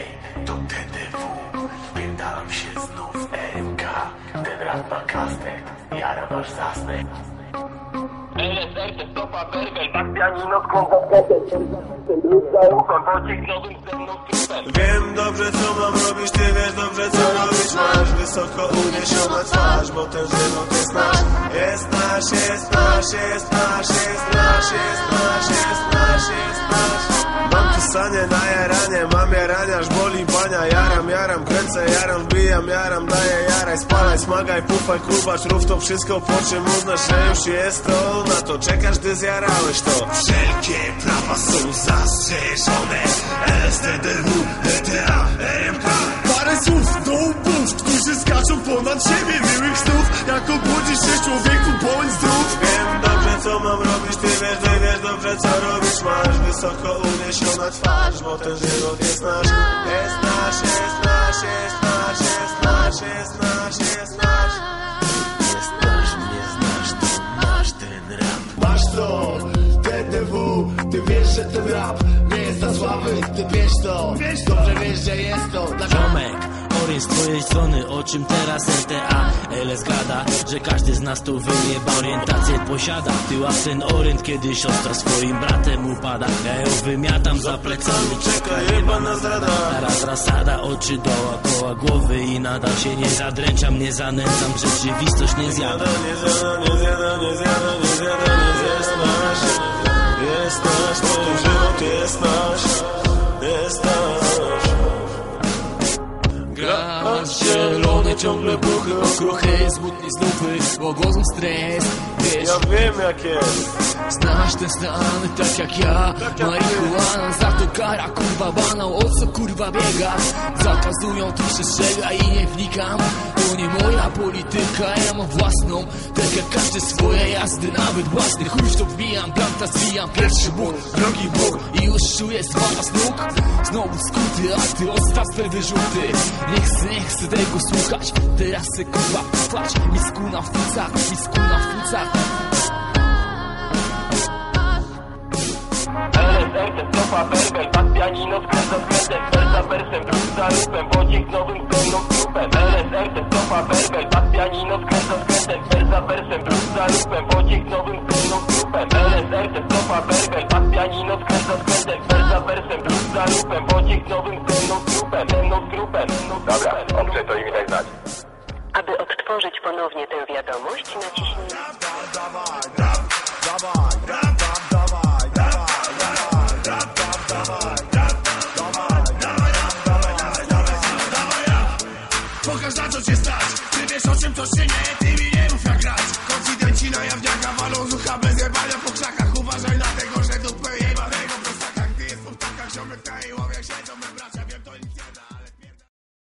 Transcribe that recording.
Ej, to TDW, wpierdalam się znów EMK Ten rap ma kastet, jara masz zasnek LSR to stopa Bergel, tak pianino skąd Wiem dobrze co mam robić, ty wiesz dobrze co robić. Masz wysoko uniesiona twarz, bo ten żywot jest nasz. Jest nasz, jest nasz, jest nasz, jest nasz, jest nasz, jest nasz, jest nasz. Mam pisanie na jaranie, aż boli bania Jaram, jaram, kręcę, jaram, wbijam, jaram, daję jaraj Spalaj, smagaj, pufaj, kurwa, rów to wszystko Po czym uznasz, że już jest to Na to. Czekasz, gdy zjarałeś to. Wszelkie prawa są zastrzeżone wiesz, ty wiesz dobrze co robić Masz wysoko uniesiona twarz, bo ten żywot jest nasz. Jest nasz, jest nasz, jest nasz, jest nasz, jest nasz, jest nasz. Nie znasz mnie, znasz to, masz ten rap. Masz to, TDW, ty wiesz, że ten rap nie jest za słaby. Ty wiesz to, dobrze wiesz, że jest to. Dla Ziomek, orient z twojej strony, o czym teraz RTA LS gada, że każdy z nas tu wyjeba orientację posiada. Ty łap ten orient, kiedy siostra swoim bratem upada. Ja ją wymiatam za plecami, Czekaj, jebana zrada Teraz rasada, oczy dookoła głowy i nadal się nie zadręczam, nie zanęcam, rzeczywistość Nie zjada, nie zjada, nie zjada, nie zjada, ciągle buchy, okruchy, smutni znufy, pogłosem stres. Wiesz, Ja wiem jak jest. znasz ten stan, tak jak ja. Marihuana, za to kara, kurwa banał, o co kurwa biega? Zakazują, tu przestrzega i nie wnikam. To nie moja polityka, ja mam własną. Tak jak każdy swoje jazdy, nawet własny Chuj w to wbijam, planta zwijam, pierwszy Bóg, drugi Bóg. I już czuję zwala z nóg. Znowu skuty, a ty odstaw te wyrzuty. Nie chcę, nie chcę tego słuchać Teraz se kurwa poplać Misku na fucach, misku na fucach stopa tak pianino skrętem za rupem, pocisk nowym ze mną trupem LSR to stopa Bergel, tak pianino skręt za skrętem Wers za wersem, druk za pocisk nowym trupem. LSR stopa tak pianino skrętem za pocisk nowym ze mną trupem Ze mną trupem, Dobra, dobrze, to im daj znać Aby odtworzyć ponownie tę wiadomość, naciśnij Pokaż na co cię stać. Ty wiesz o czym to się nie